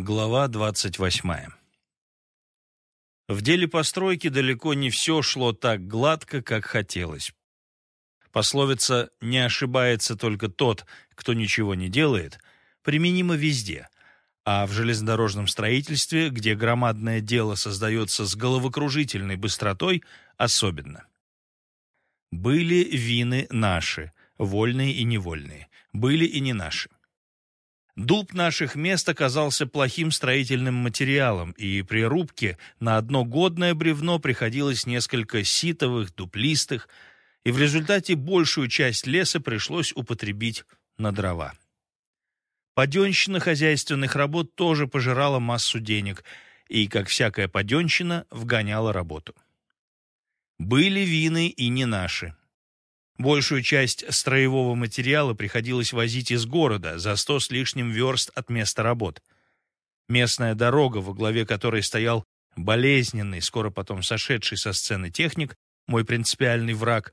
Глава 28. В деле постройки далеко не все шло так гладко, как хотелось. Пословица «не ошибается только тот, кто ничего не делает» применима везде, а в железнодорожном строительстве, где громадное дело создается с головокружительной быстротой, особенно. Были вины наши, вольные и невольные, были и не наши. Дуб наших мест оказался плохим строительным материалом, и при рубке на одно годное бревно приходилось несколько ситовых, дуплистых, и в результате большую часть леса пришлось употребить на дрова. Паденщина хозяйственных работ тоже пожирала массу денег и, как всякая паденщина, вгоняла работу. Были вины и не наши. Большую часть строевого материала приходилось возить из города за сто с лишним верст от места работ. Местная дорога, во главе которой стоял болезненный, скоро потом сошедший со сцены техник, мой принципиальный враг,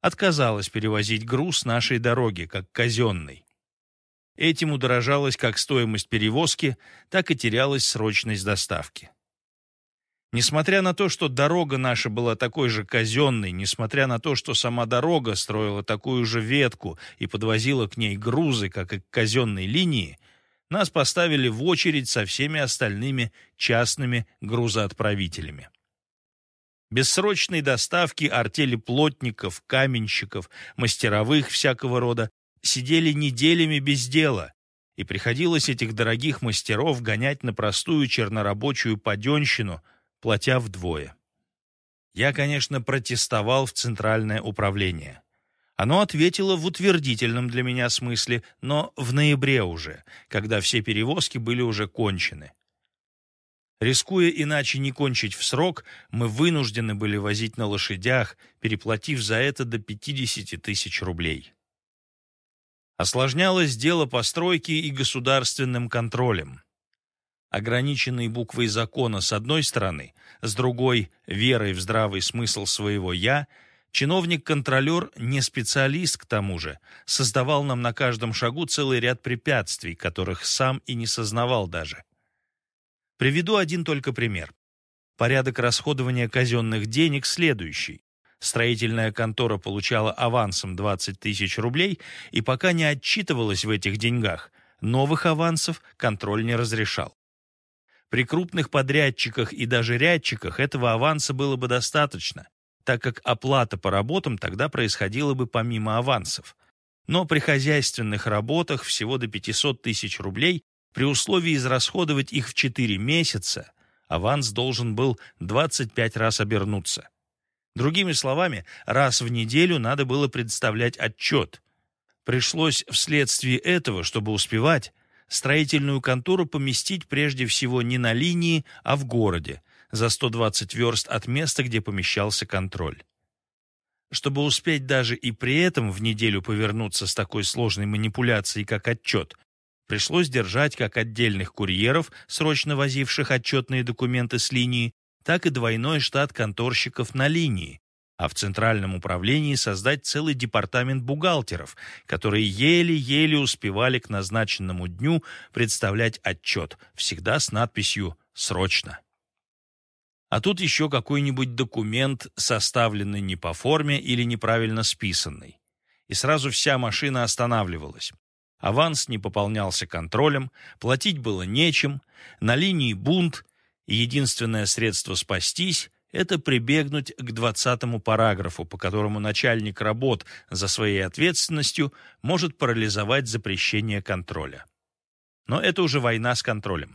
отказалась перевозить груз нашей дороги, как казенный. Этим удорожалась как стоимость перевозки, так и терялась срочность доставки. Несмотря на то, что дорога наша была такой же казенной, несмотря на то, что сама дорога строила такую же ветку и подвозила к ней грузы, как и к казенной линии, нас поставили в очередь со всеми остальными частными грузоотправителями. Бессрочной доставки артели плотников, каменщиков, мастеровых всякого рода сидели неделями без дела, и приходилось этих дорогих мастеров гонять на простую чернорабочую паденщину – платя вдвое. Я, конечно, протестовал в Центральное управление. Оно ответило в утвердительном для меня смысле, но в ноябре уже, когда все перевозки были уже кончены. Рискуя иначе не кончить в срок, мы вынуждены были возить на лошадях, переплатив за это до 50 тысяч рублей. Осложнялось дело постройки и государственным контролем ограниченный буквой закона с одной стороны, с другой – верой в здравый смысл своего «я», чиновник-контролер, не специалист к тому же, создавал нам на каждом шагу целый ряд препятствий, которых сам и не сознавал даже. Приведу один только пример. Порядок расходования казенных денег следующий. Строительная контора получала авансом 20 тысяч рублей и пока не отчитывалась в этих деньгах, новых авансов контроль не разрешал. При крупных подрядчиках и даже рядчиках этого аванса было бы достаточно, так как оплата по работам тогда происходила бы помимо авансов. Но при хозяйственных работах всего до 500 тысяч рублей при условии израсходовать их в 4 месяца аванс должен был 25 раз обернуться. Другими словами, раз в неделю надо было представлять отчет. Пришлось вследствие этого, чтобы успевать, строительную контору поместить прежде всего не на линии, а в городе, за 120 верст от места, где помещался контроль. Чтобы успеть даже и при этом в неделю повернуться с такой сложной манипуляцией, как отчет, пришлось держать как отдельных курьеров, срочно возивших отчетные документы с линии, так и двойной штат конторщиков на линии, а в Центральном управлении создать целый департамент бухгалтеров, которые еле-еле успевали к назначенному дню представлять отчет, всегда с надписью «Срочно». А тут еще какой-нибудь документ, составленный не по форме или неправильно списанный. И сразу вся машина останавливалась. Аванс не пополнялся контролем, платить было нечем, на линии бунт, и единственное средство спастись это прибегнуть к двадцатому параграфу, по которому начальник работ за своей ответственностью может парализовать запрещение контроля. Но это уже война с контролем.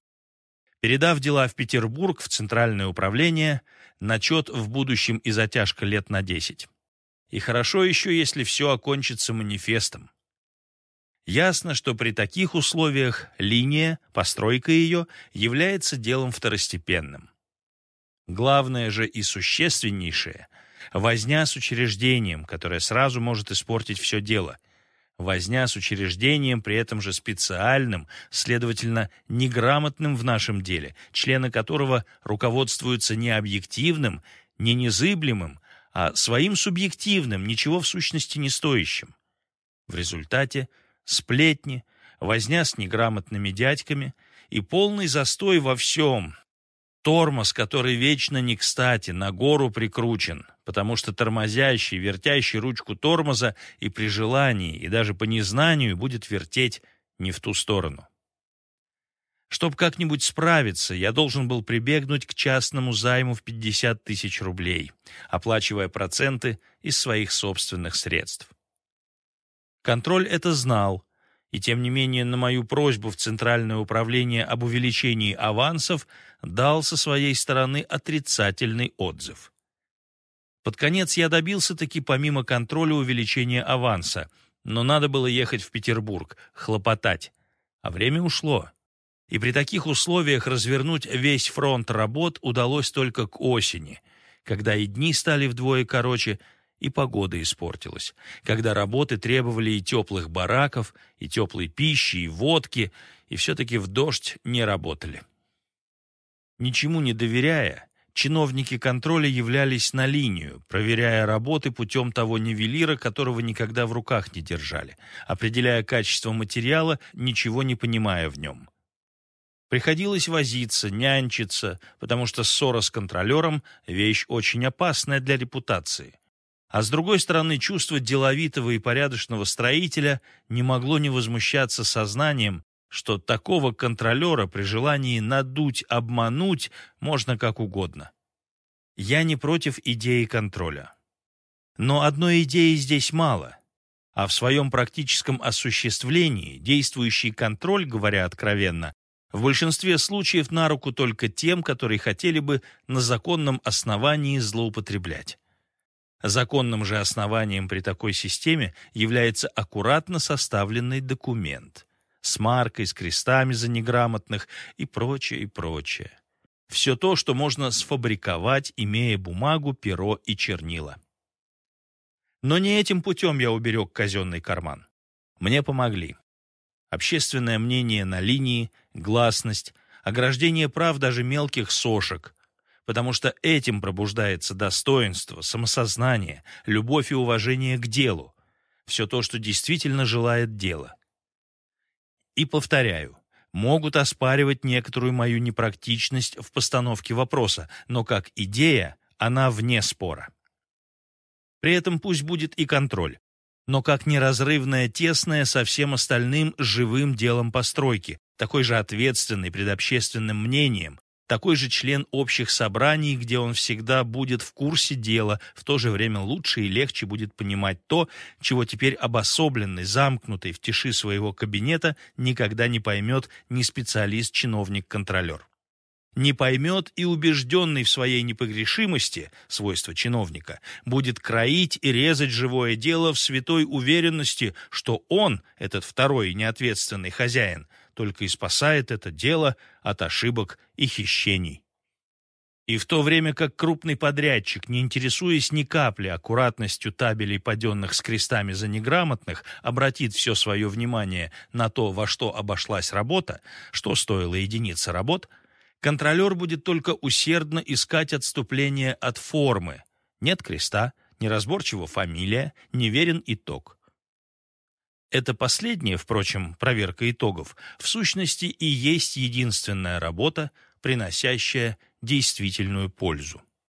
Передав дела в Петербург, в Центральное управление, начет в будущем и затяжка лет на 10. И хорошо еще, если все окончится манифестом. Ясно, что при таких условиях линия, постройка ее, является делом второстепенным. Главное же и существеннейшее – возня с учреждением, которое сразу может испортить все дело. Возня с учреждением, при этом же специальным, следовательно, неграмотным в нашем деле, члены которого руководствуются не объективным, не незыблемым, а своим субъективным, ничего в сущности не стоящим. В результате сплетни, возня с неграмотными дядьками – и полный застой во всем. Тормоз, который вечно не кстати, на гору прикручен, потому что тормозящий, вертящий ручку тормоза и при желании, и даже по незнанию будет вертеть не в ту сторону. Чтобы как-нибудь справиться, я должен был прибегнуть к частному займу в 50 тысяч рублей, оплачивая проценты из своих собственных средств. Контроль это знал, и тем не менее на мою просьбу в Центральное управление об увеличении авансов дал со своей стороны отрицательный отзыв. Под конец я добился таки помимо контроля увеличения аванса, но надо было ехать в Петербург, хлопотать, а время ушло. И при таких условиях развернуть весь фронт работ удалось только к осени, когда и дни стали вдвое короче, и погода испортилась, когда работы требовали и теплых бараков, и теплой пищи, и водки, и все-таки в дождь не работали. Ничему не доверяя, чиновники контроля являлись на линию, проверяя работы путем того нивелира, которого никогда в руках не держали, определяя качество материала, ничего не понимая в нем. Приходилось возиться, нянчиться, потому что ссора с контролером – вещь очень опасная для репутации. А с другой стороны, чувство деловитого и порядочного строителя не могло не возмущаться сознанием, что такого контролера при желании надуть, обмануть можно как угодно. Я не против идеи контроля. Но одной идеи здесь мало, а в своем практическом осуществлении действующий контроль, говоря откровенно, в большинстве случаев на руку только тем, которые хотели бы на законном основании злоупотреблять. Законным же основанием при такой системе является аккуратно составленный документ с маркой, с крестами за неграмотных и прочее, и прочее. Все то, что можно сфабриковать, имея бумагу, перо и чернила. Но не этим путем я уберег казенный карман. Мне помогли общественное мнение на линии, гласность, ограждение прав даже мелких сошек, потому что этим пробуждается достоинство, самосознание, любовь и уважение к делу, все то, что действительно желает дело. И повторяю, могут оспаривать некоторую мою непрактичность в постановке вопроса, но как идея она вне спора. При этом пусть будет и контроль но как неразрывное тесное со всем остальным живым делом постройки, такой же ответственный пред общественным мнением, такой же член общих собраний, где он всегда будет в курсе дела, в то же время лучше и легче будет понимать то, чего теперь обособленный, замкнутый в тиши своего кабинета никогда не поймет ни специалист-чиновник-контролер не поймет и убежденный в своей непогрешимости, свойство чиновника, будет кроить и резать живое дело в святой уверенности, что он, этот второй неответственный хозяин, только и спасает это дело от ошибок и хищений. И в то время как крупный подрядчик, не интересуясь ни капли аккуратностью табелей, паденных с крестами за неграмотных, обратит все свое внимание на то, во что обошлась работа, что стоила единица работ – контролер будет только усердно искать отступление от формы. Нет креста, неразборчива фамилия, неверен итог. Это последнее, впрочем, проверка итогов, в сущности и есть единственная работа, приносящая действительную пользу.